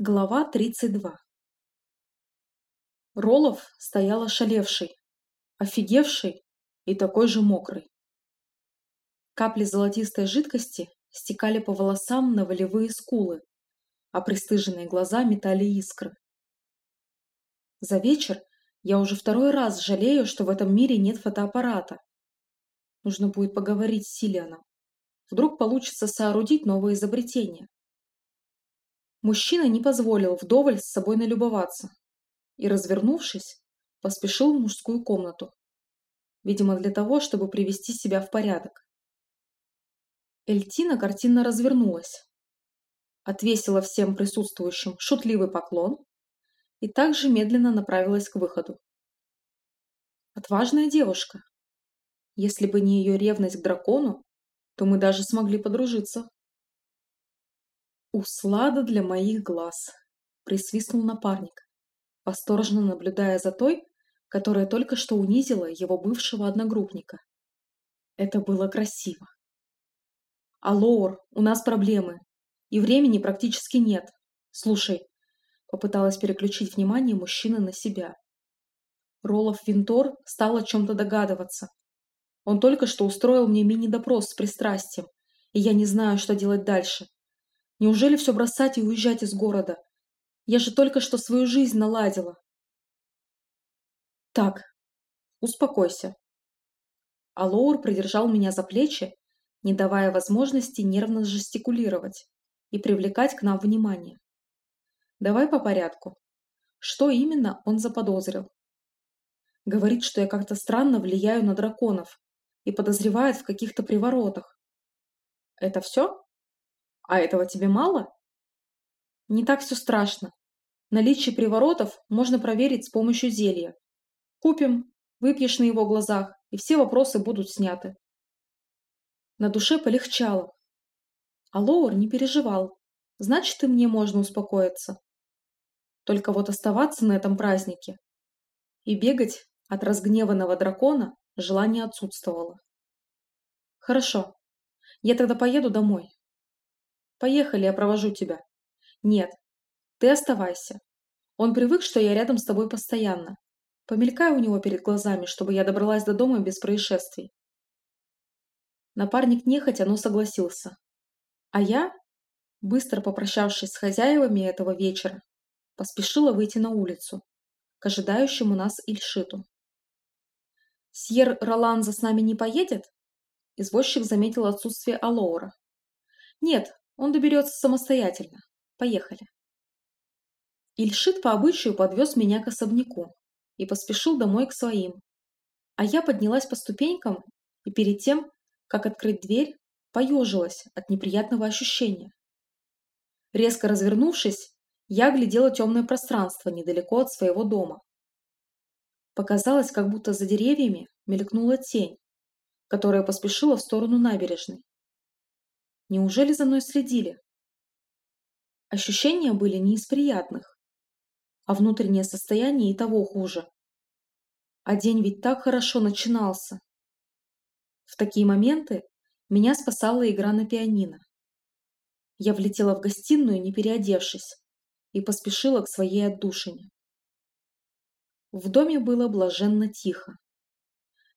Глава 32 Ролов стоял ошалевший, офигевший и такой же мокрый. Капли золотистой жидкости стекали по волосам на волевые скулы, а пристыженные глаза метали искры. За вечер я уже второй раз жалею, что в этом мире нет фотоаппарата. Нужно будет поговорить с Силианом. Вдруг получится соорудить новое изобретение. Мужчина не позволил вдоволь с собой налюбоваться и, развернувшись, поспешил в мужскую комнату. Видимо, для того, чтобы привести себя в порядок. Эльтина картинно развернулась, отвесила всем присутствующим шутливый поклон и также медленно направилась к выходу. Отважная девушка. Если бы не ее ревность к дракону, то мы даже смогли подружиться. «Услада для моих глаз», — присвистнул напарник, восторженно наблюдая за той, которая только что унизила его бывшего одногруппника. Это было красиво. «Аллоур, у нас проблемы, и времени практически нет. Слушай», — попыталась переключить внимание мужчины на себя. Ролов Винтор стал о чем-то догадываться. Он только что устроил мне мини-допрос с пристрастием, и я не знаю, что делать дальше. Неужели все бросать и уезжать из города? Я же только что свою жизнь наладила. Так, успокойся. Алоур придержал меня за плечи, не давая возможности нервно жестикулировать и привлекать к нам внимание. Давай по порядку. Что именно он заподозрил? Говорит, что я как-то странно влияю на драконов и подозревает в каких-то приворотах. Это все? А этого тебе мало? Не так все страшно. Наличие приворотов можно проверить с помощью зелья. Купим, выпьешь на его глазах, и все вопросы будут сняты. На душе полегчало. А Лоур не переживал. Значит, и мне можно успокоиться. Только вот оставаться на этом празднике и бегать от разгневанного дракона желание отсутствовало. Хорошо, я тогда поеду домой. Поехали, я провожу тебя. Нет, ты оставайся. Он привык, что я рядом с тобой постоянно. Помелькай у него перед глазами, чтобы я добралась до дома без происшествий. Напарник нехотя, но согласился. А я, быстро попрощавшись с хозяевами этого вечера, поспешила выйти на улицу, к ожидающему нас Ильшиту. «Сьер Роланза с нами не поедет?» Извозчик заметил отсутствие Алоура. «Нет, он доберется самостоятельно. Поехали. Ильшит по обычаю подвез меня к особняку и поспешил домой к своим. А я поднялась по ступенькам и перед тем, как открыть дверь, поежилась от неприятного ощущения. Резко развернувшись, я глядела темное пространство недалеко от своего дома. Показалось, как будто за деревьями мелькнула тень, которая поспешила в сторону набережной. Неужели за мной следили? Ощущения были не из приятных, а внутреннее состояние и того хуже. А день ведь так хорошо начинался. В такие моменты меня спасала игра на пианино. Я влетела в гостиную, не переодевшись, и поспешила к своей отдушине. В доме было блаженно тихо.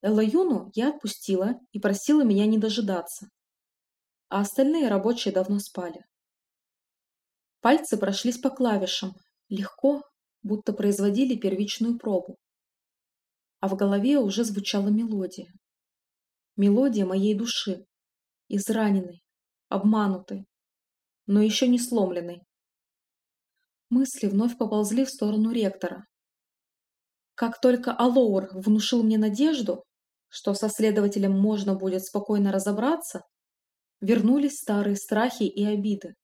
Элаюну я отпустила и просила меня не дожидаться а остальные рабочие давно спали. Пальцы прошлись по клавишам, легко, будто производили первичную пробу. А в голове уже звучала мелодия. Мелодия моей души, израненной, обманутой, но еще не сломленной. Мысли вновь поползли в сторону ректора. Как только Алоур внушил мне надежду, что со следователем можно будет спокойно разобраться, вернулись старые страхи и обиды.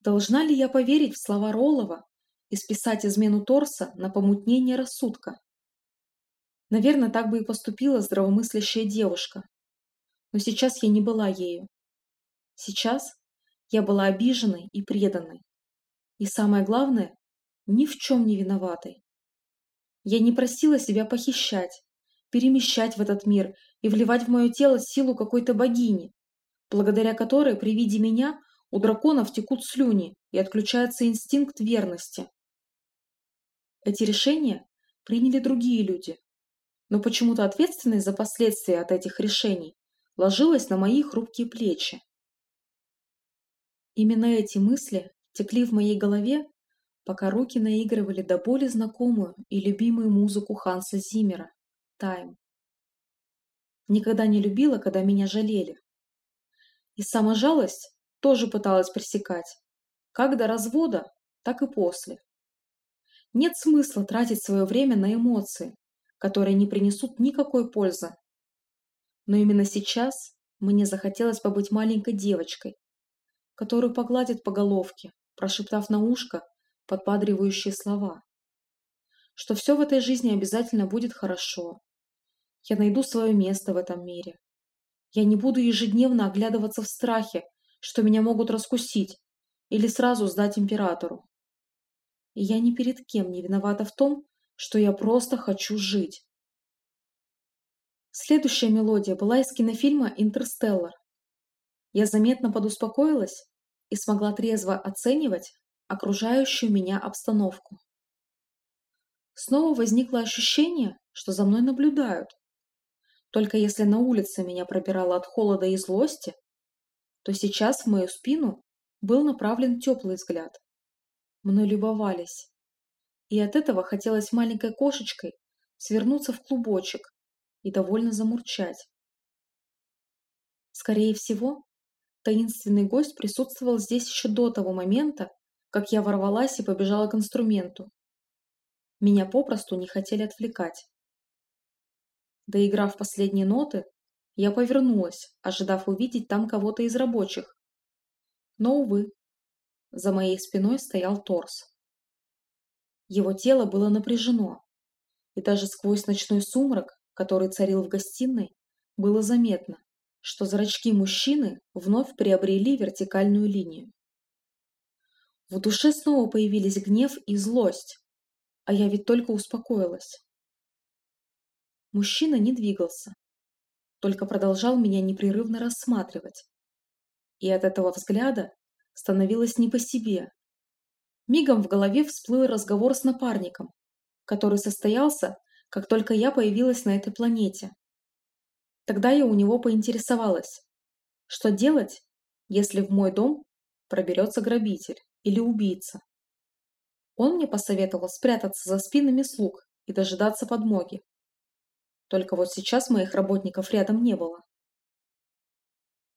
Должна ли я поверить в слова Ролова и списать измену Торса на помутнение рассудка? Наверное, так бы и поступила здравомыслящая девушка. Но сейчас я не была ею. Сейчас я была обиженной и преданной. И самое главное, ни в чем не виноватой. Я не просила себя похищать, перемещать в этот мир и вливать в мое тело силу какой-то богини, благодаря которой при виде меня у драконов текут слюни и отключается инстинкт верности. Эти решения приняли другие люди, но почему-то ответственность за последствия от этих решений ложилась на мои хрупкие плечи. Именно эти мысли текли в моей голове, пока руки наигрывали до боли знакомую и любимую музыку Ханса Зиммера «Тайм». Никогда не любила, когда меня жалели. И саможалость тоже пыталась пресекать, как до развода, так и после. Нет смысла тратить свое время на эмоции, которые не принесут никакой пользы. Но именно сейчас мне захотелось побыть маленькой девочкой, которую погладят по головке, прошептав на ушко подбадривающие слова. Что все в этой жизни обязательно будет хорошо. Я найду свое место в этом мире. Я не буду ежедневно оглядываться в страхе, что меня могут раскусить или сразу сдать императору. И я ни перед кем не виновата в том, что я просто хочу жить. Следующая мелодия была из кинофильма «Интерстеллар». Я заметно подуспокоилась и смогла трезво оценивать окружающую меня обстановку. Снова возникло ощущение, что за мной наблюдают. Только если на улице меня пробирало от холода и злости, то сейчас в мою спину был направлен теплый взгляд. Мной любовались. И от этого хотелось маленькой кошечкой свернуться в клубочек и довольно замурчать. Скорее всего, таинственный гость присутствовал здесь еще до того момента, как я ворвалась и побежала к инструменту. Меня попросту не хотели отвлекать. Доиграв последние ноты, я повернулась, ожидав увидеть там кого-то из рабочих. Но, увы, за моей спиной стоял торс. Его тело было напряжено, и даже сквозь ночной сумрак, который царил в гостиной, было заметно, что зрачки мужчины вновь приобрели вертикальную линию. В душе снова появились гнев и злость, а я ведь только успокоилась. Мужчина не двигался, только продолжал меня непрерывно рассматривать. И от этого взгляда становилось не по себе. Мигом в голове всплыл разговор с напарником, который состоялся, как только я появилась на этой планете. Тогда я у него поинтересовалась, что делать, если в мой дом проберется грабитель или убийца. Он мне посоветовал спрятаться за спинами слуг и дожидаться подмоги. Только вот сейчас моих работников рядом не было.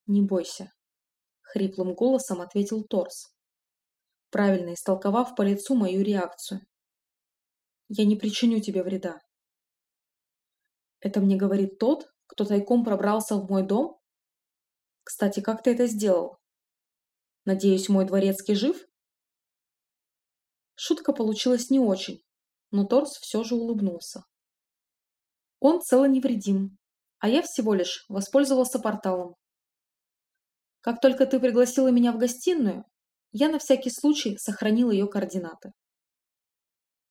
«Не бойся», — хриплым голосом ответил Торс, правильно истолковав по лицу мою реакцию. «Я не причиню тебе вреда». «Это мне говорит тот, кто тайком пробрался в мой дом? Кстати, как ты это сделал? Надеюсь, мой дворецкий жив?» Шутка получилась не очень, но Торс все же улыбнулся. Он цел и невредим, а я всего лишь воспользовался порталом. Как только ты пригласила меня в гостиную, я на всякий случай сохранил ее координаты.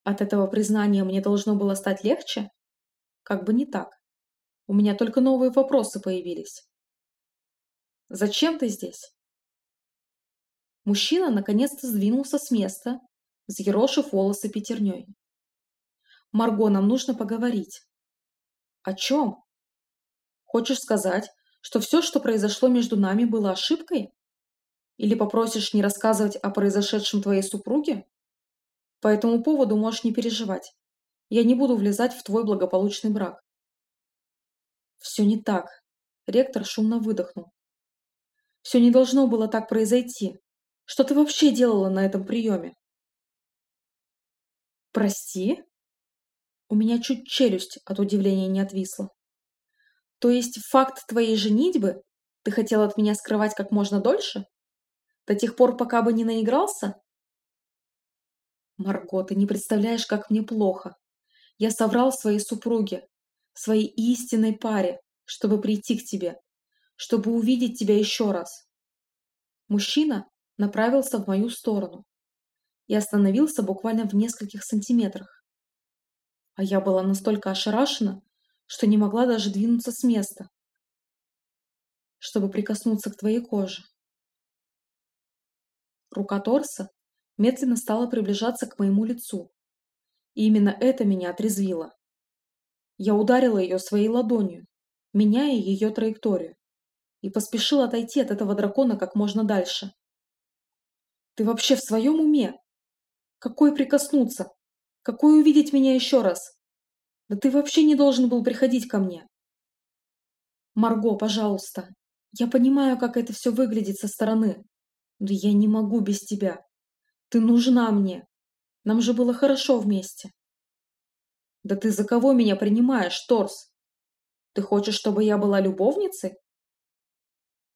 От этого признания мне должно было стать легче? Как бы не так. У меня только новые вопросы появились. Зачем ты здесь? Мужчина наконец-то сдвинулся с места, взъерошив волосы пятерней. Марго, нам нужно поговорить. О чем? Хочешь сказать, что все, что произошло между нами, было ошибкой? Или попросишь не рассказывать о произошедшем твоей супруге? По этому поводу можешь не переживать. Я не буду влезать в твой благополучный брак. Все не так. Ректор шумно выдохнул. Все не должно было так произойти. Что ты вообще делала на этом приеме? Прости? У меня чуть челюсть от удивления не отвисла. То есть факт твоей женитьбы ты хотел от меня скрывать как можно дольше? До тех пор, пока бы не наигрался? Марго, ты не представляешь, как мне плохо. Я соврал своей супруге, своей истинной паре, чтобы прийти к тебе, чтобы увидеть тебя еще раз. Мужчина направился в мою сторону и остановился буквально в нескольких сантиметрах а я была настолько ошарашена, что не могла даже двинуться с места, чтобы прикоснуться к твоей коже. Рука торса медленно стала приближаться к моему лицу. И именно это меня отрезвило. Я ударила ее своей ладонью, меняя ее траекторию, и поспешил отойти от этого дракона как можно дальше. «Ты вообще в своем уме? Какой прикоснуться? Какой увидеть меня еще раз? Да ты вообще не должен был приходить ко мне!» «Марго, пожалуйста, я понимаю, как это все выглядит со стороны, но я не могу без тебя. Ты нужна мне. Нам же было хорошо вместе». Да ты за кого меня принимаешь, Торс? Ты хочешь, чтобы я была любовницей?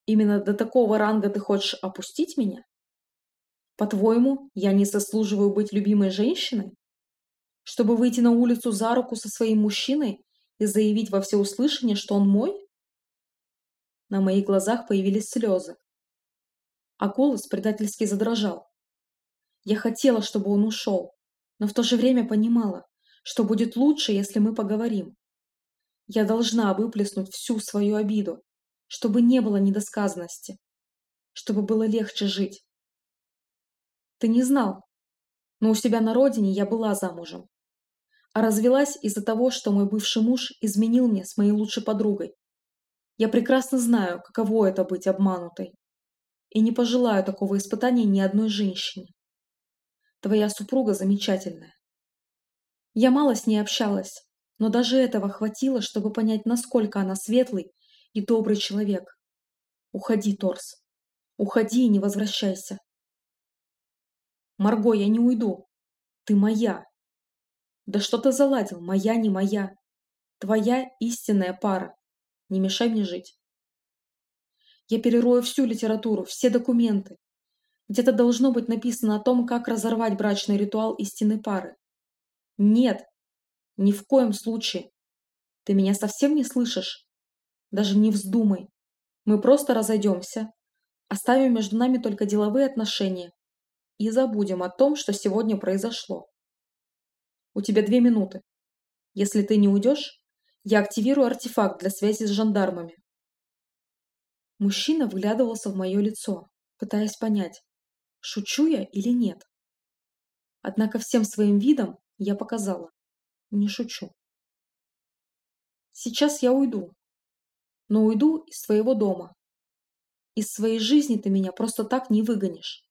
Именно до такого ранга ты хочешь опустить меня? По-твоему, я не заслуживаю быть любимой женщиной? Чтобы выйти на улицу за руку со своим мужчиной и заявить во всеуслышание, что он мой? На моих глазах появились слезы, а голос предательски задрожал. Я хотела, чтобы он ушел, но в то же время понимала, что будет лучше, если мы поговорим. Я должна выплеснуть всю свою обиду, чтобы не было недосказанности, чтобы было легче жить. Ты не знал, но у себя на родине я была замужем. А развелась из-за того, что мой бывший муж изменил мне с моей лучшей подругой. Я прекрасно знаю, каково это быть обманутой. И не пожелаю такого испытания ни одной женщине. Твоя супруга замечательная. Я мало с ней общалась, но даже этого хватило, чтобы понять, насколько она светлый и добрый человек. Уходи, Торс. Уходи и не возвращайся. Марго, я не уйду. Ты моя. Да что ты заладил? Моя, не моя. Твоя истинная пара. Не мешай мне жить. Я перерою всю литературу, все документы. Где-то должно быть написано о том, как разорвать брачный ритуал истинной пары. Нет, ни в коем случае. Ты меня совсем не слышишь? Даже не вздумай. Мы просто разойдемся, оставим между нами только деловые отношения и забудем о том, что сегодня произошло. У тебя две минуты. Если ты не уйдешь, я активирую артефакт для связи с жандармами. Мужчина вглядывался в мое лицо, пытаясь понять, шучу я или нет. Однако всем своим видом я показала. Не шучу. Сейчас я уйду. Но уйду из своего дома. Из своей жизни ты меня просто так не выгонишь.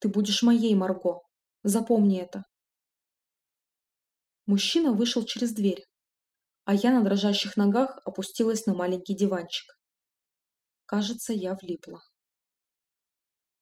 Ты будешь моей, Марго. Запомни это. Мужчина вышел через дверь, а я на дрожащих ногах опустилась на маленький диванчик. Кажется, я влипла.